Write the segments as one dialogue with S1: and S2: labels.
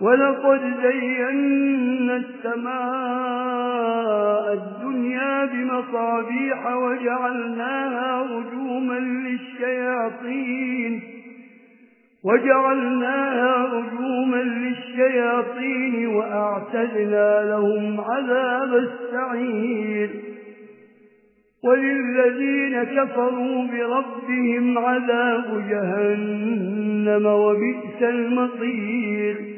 S1: ولقد زينا السماء الدنيا بمصابيح وجعلناها رجوما للشياطين وجعلناها رجوما للشياطين وأعتدنا لهم عذاب السعير وللذين كفروا بربهم عذاب جهنم وبئس المصير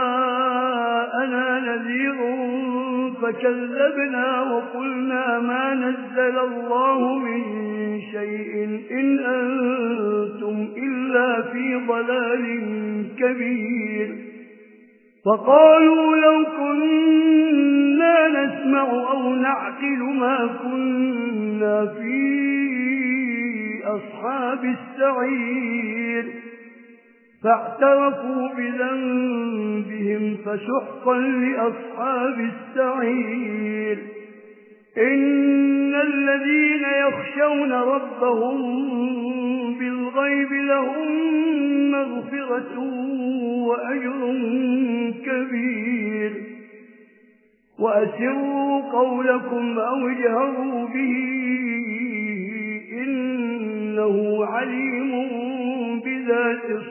S1: نذير فكذبنا وقلنا ما نزل الله من شيء إن أنتم إلا في ضلال كبير. فقالوا لو كنا نسمع أو نعقل ما كنا في أصحاب السعير. فاعترفوا بذنبهم فشحقا لأصحاب السعير. إن الذين يخشون ربهم بالغيب لهم مغفرة وأجر كبير. وأسروا قولكم أو اجهروا به إنه عليم بذات الصدر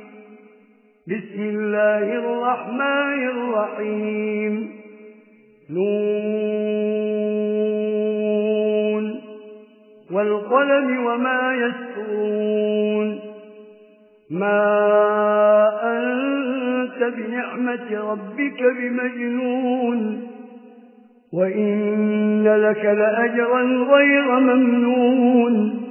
S1: بسم الله الرحمن الرحيم. نون. والقلم وما يسرون ما أنت بنعمة ربك بمجنون. وإن لك لأجرا غير ممنون.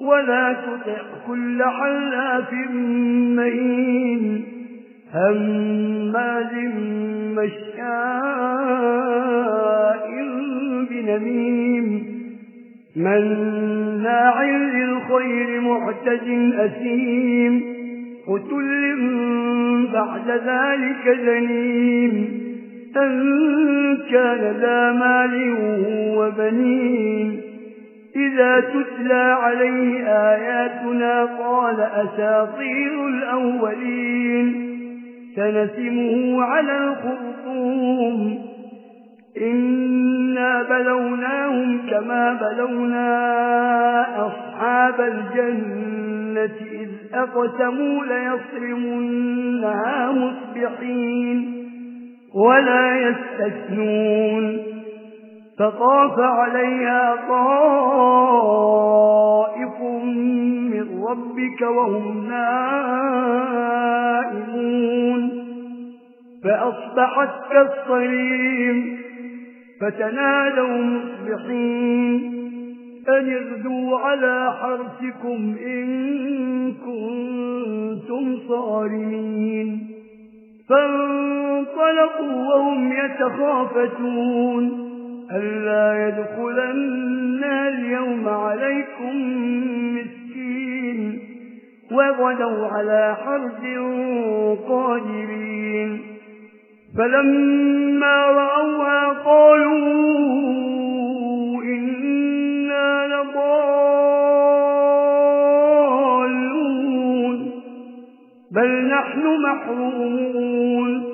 S1: ولا تطع كل حلاف مهين هماز مشاء بنميم من ناع للخير معتد أثيم قتل بعد ذلك زنيم أن كان ذا مال وبنين إذا تتلى عليه آياتنا قال أساطير الأولين. سنسمه على القرطوم إنا بلوناهم كما بلونا أصحاب الجنة إذ أقسموا ليصرمنها مصبحين ولا يستثنون. فطاف عليها طائف من ربك وهم نائمون. فأصبحت كالصريم فتنادوا مصبحين. أن اغدوا على حرسكم إن كنتم صارمين. فانطلقوا وهم يتخافتون. ألا يدخلنا اليوم عليكم مسكين وغدوا على حرب قادرين فلما رأوها قالوا إنا لضالون بل نحن محرومون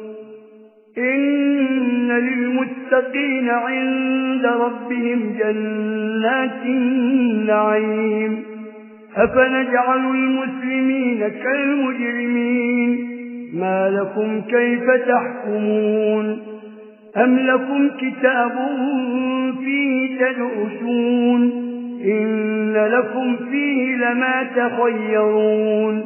S1: إن للمتقين عند ربهم جنات النعيم. أفنجعل المسلمين كالمجرمين؟ ما لكم كيف تحكمون؟ أم لكم كتاب فيه تدعشون إن لكم فيه لما تخيرون.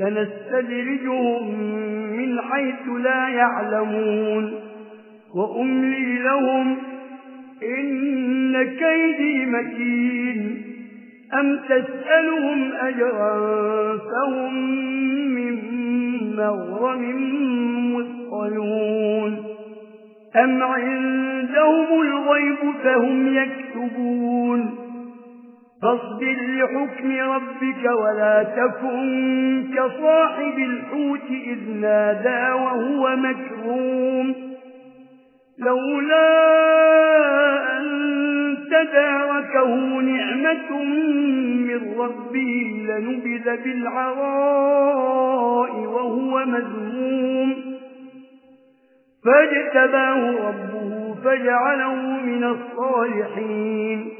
S1: سنستدرجهم من حيث لا يعلمون وأملي لهم إن كيدي مكين أم تسألهم أجرا فهم من مغرم مثقلون أم عندهم الغيب فهم يكتبون فاصبر لحكم ربك ولا تكن كصاحب الحوت إذ نادى وهو مكروم. لولا أن تداركه نعمة من ربه لنبذ بالعراء وهو مذموم. فاجتباه ربه فجعله من الصالحين.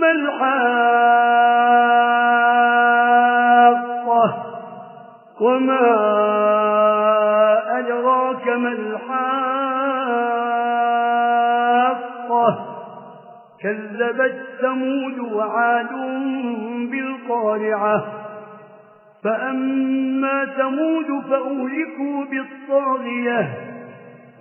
S1: ما الحاقة وما أجراك ما الحاقة. كذبت ثمود وعاد بالقارعة. فأما ثمود فأهلكوا بالطاغية.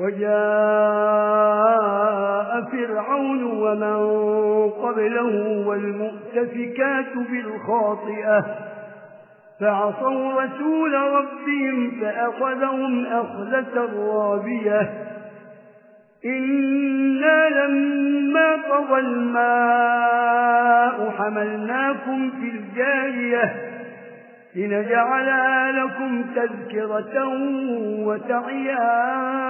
S1: وجاء فرعون ومن قبله والمؤتفكات بالخاطئة فعصوا رسول ربهم فأخذهم أخذة رابية. إنا لما قضى الماء حملناكم في الجارية. لنجعلها لكم تذكرة وتعيان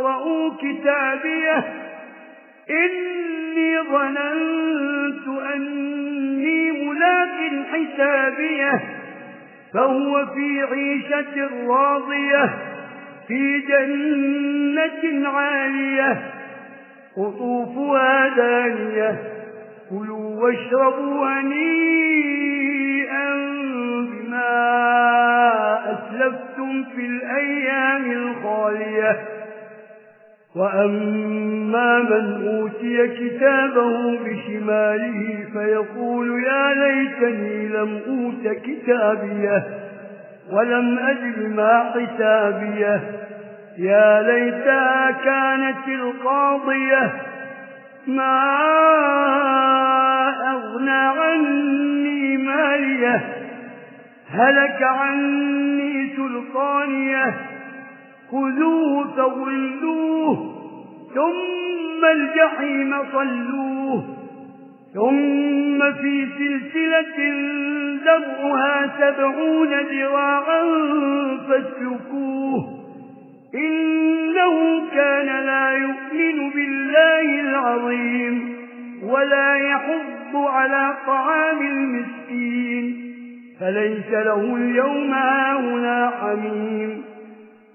S1: اقرأوا كتابيه إني ظننت أني ملاك حسابيه فهو في عيشة راضية في جنة عالية قطوفها دانية كلوا واشربوا هنيئا بما أسلفتم في الأيام الخالية وأما من أوتي كتابه بشماله فيقول يا ليتني لم أوت كتابيه ولم أجل ما حسابيه يا ليتها كانت القاضية ما أغنى عني ماليه هلك عني سلطانيه خذوه فغلوه ثم الجحيم صلوه ثم في سلسلة ذرها سبعون ذراعا فاسلكوه إنه كان لا يؤمن بالله العظيم ولا يحض على طعام المسكين فليس له اليوم هاهنا حميم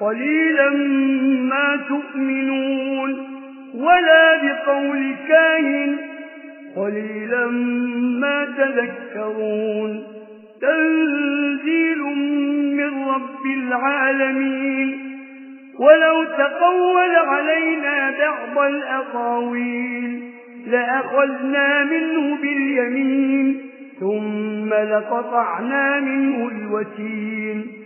S1: قليلا ما تؤمنون ولا بقول كاهن قليلا ما تذكرون تنزيل من رب العالمين ولو تقول علينا بعض الأقاويل لأخذنا منه باليمين ثم لقطعنا منه الوتين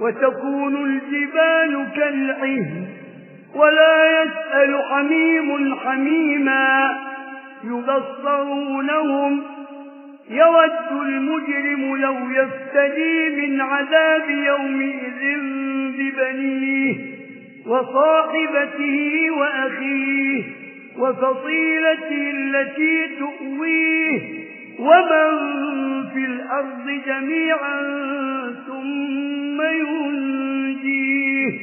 S1: وتكون الجبال كالعه ولا يسأل حميم حميما يبصرونهم يود المجرم لو يفتدي من عذاب يومئذ ببنيه وصاحبته وأخيه وفصيلته التي تؤويه ومن في الأرض جميعا ثم ثم ينجيه.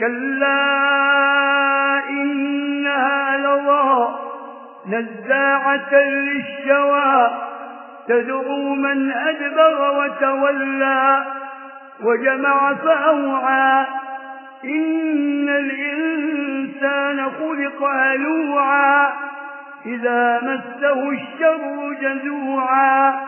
S1: كلا إنها لضى نزاعة للشوى. تدعو من أدبر وتولى وجمع فأوعى. إن الإنسان خلق هلوعا إذا مسه الشر جزوعا.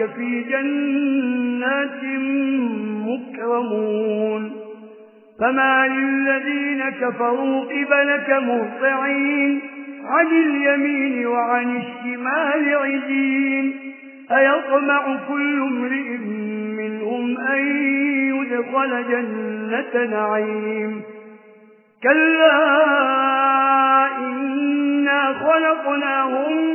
S1: أولئك في جنات مكرمون. فما للذين كفروا قبلك مرطعين عن اليمين وعن الشمال عزين أيطمع كل امرئ منهم أن يدخل جنة نعيم. كلا إنا خلقناهم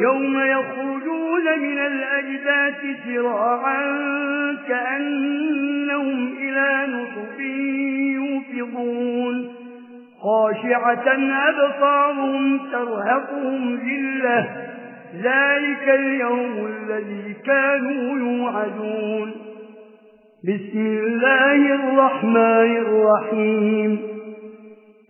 S1: يوم يخرجون من الأجداث سراعا كأنهم إلى نصف يوفضون خاشعة أبصارهم ترهقهم ذلة. ذلك اليوم الذي كانوا يوعدون. بسم الله الرحمن الرحيم.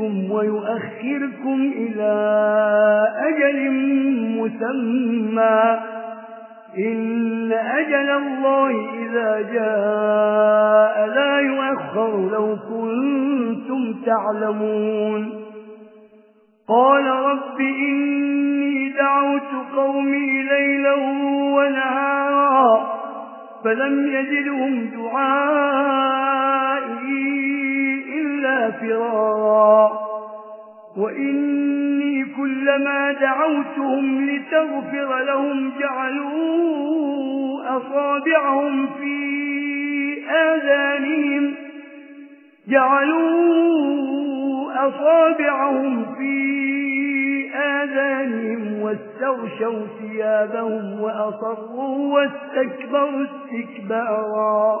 S1: يُنَجِّلُكُمْ وَيُؤَخِّرُكُمْ إِلَى أَجَلٍ مُّسَمًّى. إِنَّ أَجَلَ اللَّهِ إِذَا جَاءَ لَا يُؤَخَّرُ لَوْ كُنتُمْ تَعْلَمُونَ. قال رب إني دعوت قومي ليلا ونهارا فلم يجدهم دعائي إلا فرارا. وإني كلما دعوتهم لتغفر لهم جعلوا أصابعهم في آذانهم جعلوا أصابعهم في آذانهم واستغشوا ثيابهم وأصروا واستكبروا استكبارا.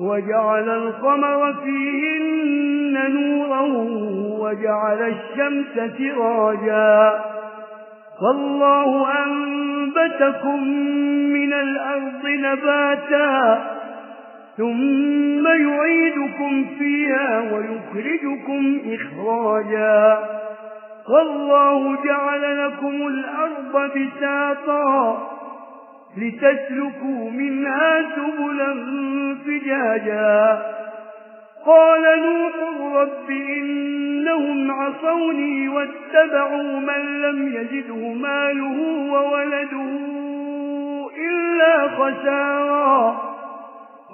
S1: وجعل القمر فيهن نورا وجعل الشمس سراجا. فالله أنبتكم من الأرض نباتا ثم يعيدكم فيها ويخرجكم إخراجا. فالله جعل لكم الأرض بساطا لتسلكوا منها سبلا فجاجا. قال نوح رب إنهم عصوني واتبعوا من لم يجده ماله وولده إلا خسارا.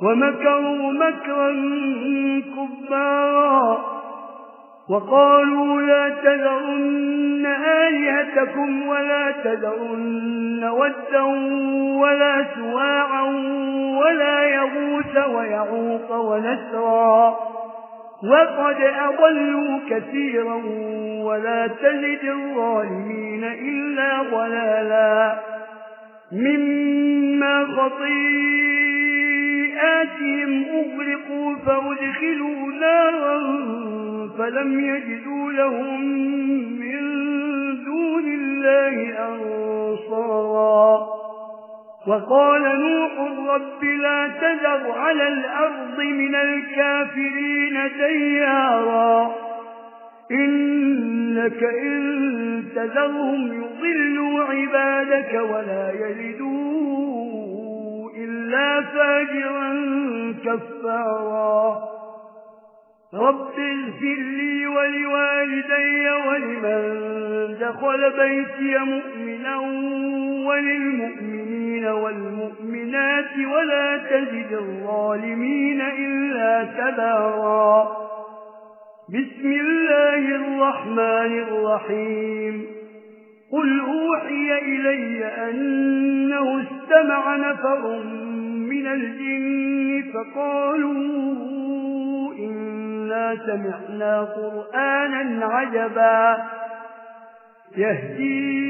S1: ومكروا مكرا كبارا. وقالوا لا تذرن آلهتكم ولا تذرن ودا ولا سواعا ولا يغوث ويعوق ونسرا وقد أضلوا كثيرا ولا تجد الظالمين إلا ضلالا مما خطير سيئاتهم أغرقوا فأدخلوا نارا فلم يجدوا لهم من دون الله أنصرا وقال نوح رب لا تذر على الأرض من الكافرين ديارا. إنك إن تذرهم يضلوا عبادك ولا يلدوا إلا فاجرا كفارا. رب اغفر لي ولوالدي ولمن دخل بيتي مؤمنا وللمؤمنين والمؤمنات ولا تجد الظالمين إلا تبارا. بسم الله الرحمن الرحيم. قل أوحي إلي أنه استمع نفر من الجن فقالوا إنا سمعنا قرآنا عجبا. يهدي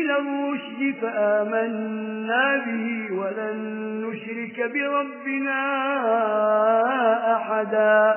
S1: إلى الرشد فآمنا به ولن نشرك بربنا أحدا.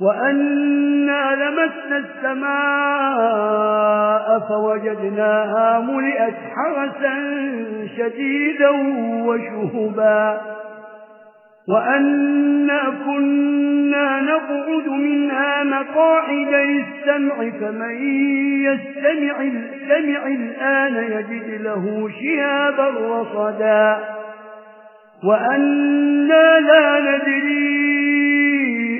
S1: وأنا لمسنا السماء فوجدناها ملئت حرسا شديدا وشهبا وأنا كنا نقعد منها مقاعد للسمع فمن يستمع السمع الآن يجد له شهابا رصدا وأنا لا ندري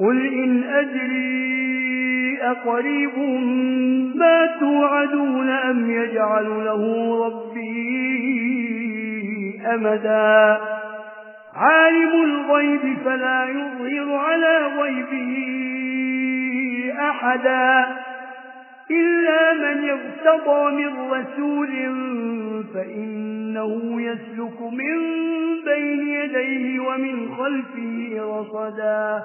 S1: قل إن أدري أقريب ما توعدون أم يجعل له ربي أمدا. عالم الغيب فلا يظهر على غيبه أحدا. إلا من يغتضى من رسول فإنه يسلك من بين يديه ومن خلفه رصدا.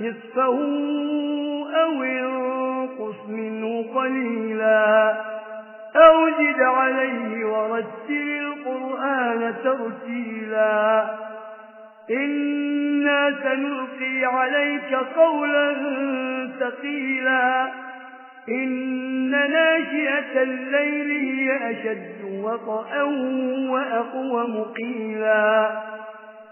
S1: نصفه أو انقص منه قليلا أو جد عليه ورتل القرآن ترتيلا إنا سنلقي عليك قولا ثقيلا إن ناشئة الليل هي أشد وطأا وأقوم قيلا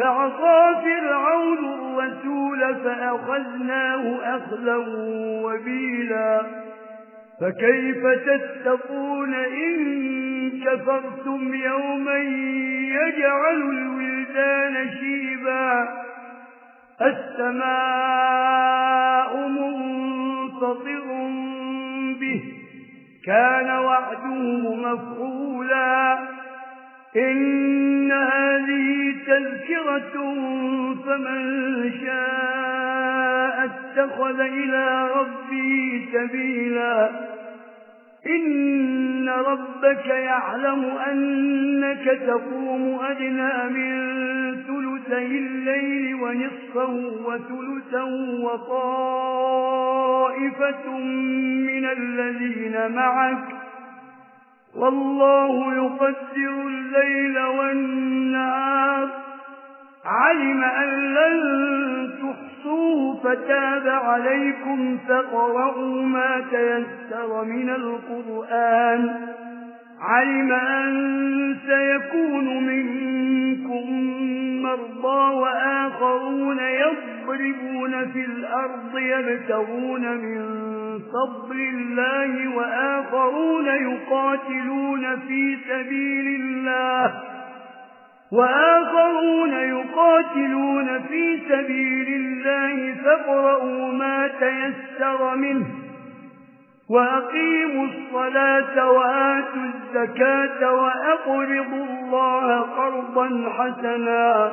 S1: فعصى فرعون الرسول فأخذناه أخذا وبيلا. فكيف تتقون إن كفرتم يوما يجعل الولدان شيبا؟ السماء منتطر به كان وعده مفعولا. إن هذه تذكرة فمن شاء اتخذ إلى ربه سبيلا. إن ربك يعلم أنك تقوم أدنى من ثلثي الليل ونصفه وثلثا وطائفة من الذين معك والله يقدر الليل والنهار. علم أن لن تحصوه فتاب عليكم فقرعوا ما تيسر من القرآن. علم أن سيكون منكم مرضى وآخرون يضع يضربون في الأرض يبتغون من فضل الله وآخرون يقاتلون في سبيل الله وآخرون يقاتلون في سبيل الله فقرأوا ما تيسر منه وأقيموا الصلاة وآتوا الزكاة وأقرضوا الله قرضا حسنا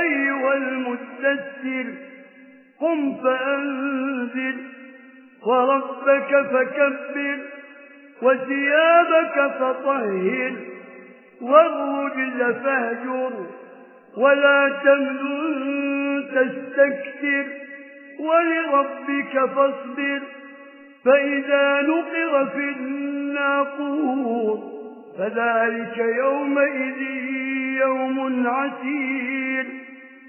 S1: أيها المستسر قم فأنذر وربك فكبر وثيابك فطهر والرجل فاهجر ولا تمن تستكثر ولربك فاصبر فإذا نقر في الناقور فذلك يومئذ يوم عسير.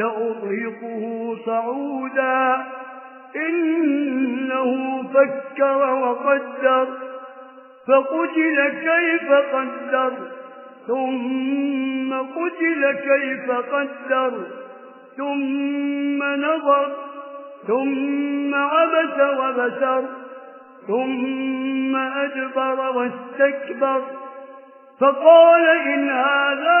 S1: سأرهقه صعودا إنه فكر وقدر. فقتل كيف قدر. ثم قتل كيف قدر. ثم نظر. ثم عبس وبسر. ثم أدبر واستكبر. فقال إن هذا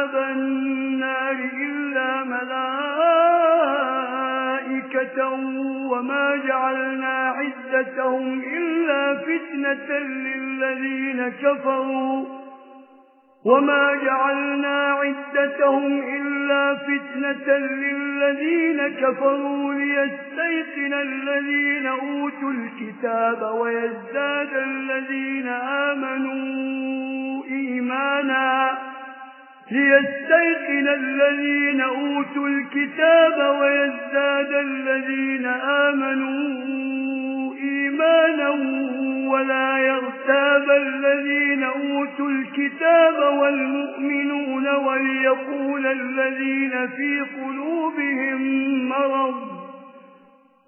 S1: عذاب النار إلا ملائكة وما جعلنا عزتهم إلا فتنة للذين كفروا وما جعلنا عدتهم إلا فتنة للذين كفروا ليستيقن الذين أوتوا الكتاب ويزداد الذين آمنوا إيمانا ليستيقن الذين أوتوا الكتاب ويزداد الذين آمنوا إيمانا ولا يغتاب الذين أوتوا الكتاب والمؤمنون وليقول الذين في قلوبهم مرض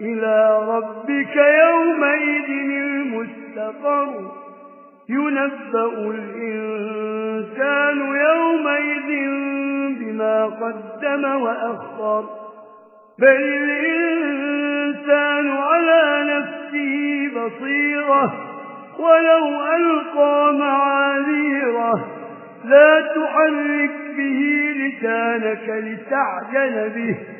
S1: إلى ربك يومئذ المستقر. ينبأ الإنسان يومئذ بما قدم وأخر. بل الإنسان على نفسه بصيرة. ولو ألقى معاذيرة. لا تحرك به لسانك لتعجل به.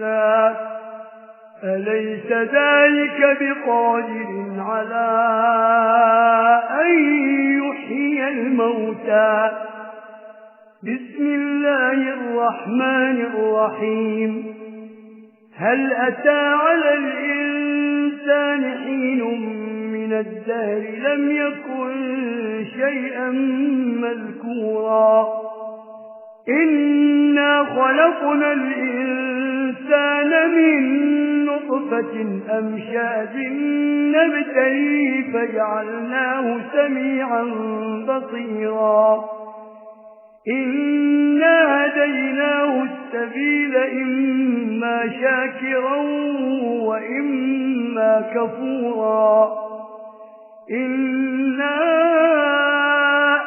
S1: الْمَوْتَى أَلَيْسَ ذَلِكَ بِقَادِرٍ عَلَى أَن يُحْيِيَ الْمَوْتَى؟ بِسْمِ اللَّهِ الرَّحْمَنِ الرَّحِيمِ. هَلْ أَتَى عَلَى الْإِنسَانِ حِينٌ مِنَ الدَّهْرِ لَمْ يَكُنْ شَيْئًا مَذْكُورًا؟ إِنَّا خَلَقْنَا الْإِنسَانَ الإنسان من نطفة أمشاج نبتي فجعلناه سميعا بصيرا. إنا هديناه السبيل إما شاكرا وإما كفورا. إنا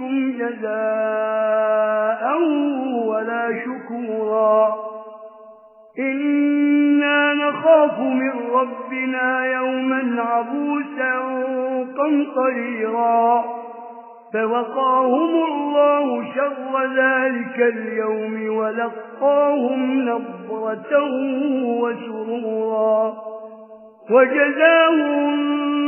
S1: منكم جزاء ولا شكورا. إنا نخاف من ربنا يوما عبوسا قمطريرا. فوقاهم الله شر ذلك اليوم ولقاهم نظرة وسرورا. وجزاهم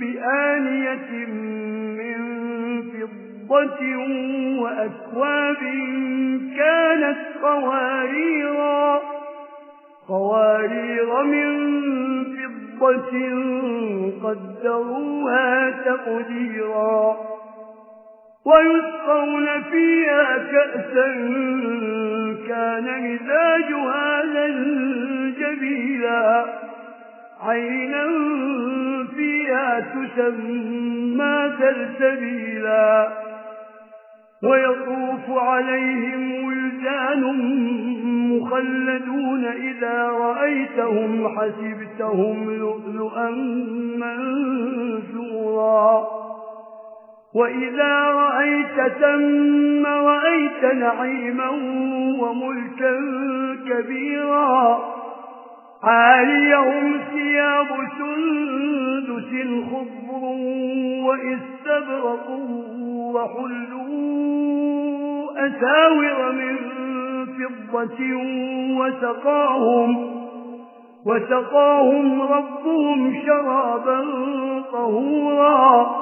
S1: بآلية من فضة وأكواب كانت قواريرا قوارير من فضة قدروها تقديرا. ويسقون فيها كأسا كان مزاجها لنجبيلا عينا فيها تسمى ترسبيلا ويطوف عليهم ولدان مخلدون إذا رأيتهم حسبتهم لؤلؤا منثورا وإذا رأيت ثم رأيت نعيما وملكا كبيرا عاليهم ثياب سندس خضر وإستبرقوا وحلوا أساور من فضة وسقاهم وسقاهم ربهم شرابا طهورا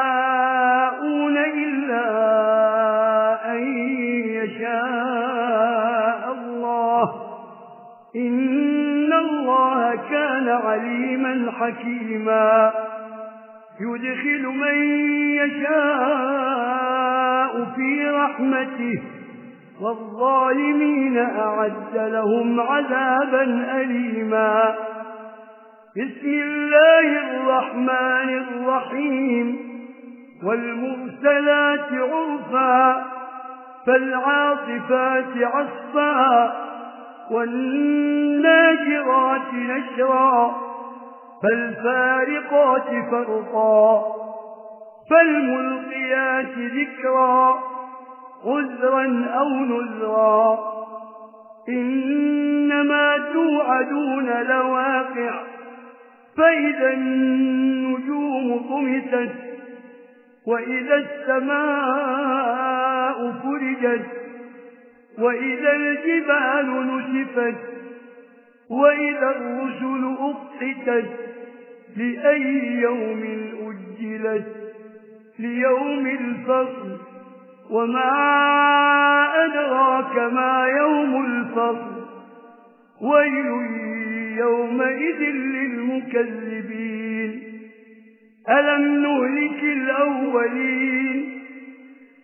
S1: كان عليما حكيما. يدخل من يشاء في رحمته والظالمين أعد لهم عذابا أليما. بسم الله الرحمن الرحيم. والمرسلات عرفا فالعاطفات عصفا. والناجرات نشرا فالفارقات فرقا فالملقيات ذكرا غزرا أو نزرا إنما توعدون لواقع فإذا النجوم طمست وإذا السماء فرجت. وإذا الجبال نشفت وإذا الرسل أقتت لأي يوم أجلت ليوم الفصل وما أدراك ما يوم الفصل ويل يومئذ للمكذبين ألم نهلك الأولين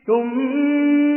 S1: ثم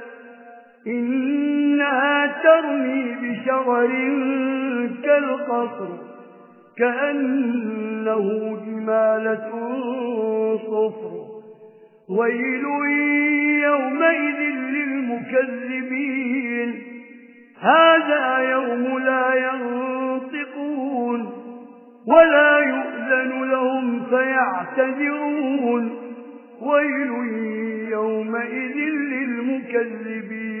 S1: إنها ترمي بشغر كالقصر كأنه جمالة صفر ويل يومئذ للمكذبين هذا يوم لا ينطقون ولا يؤذن لهم فيعتذرون ويل يومئذ للمكذبين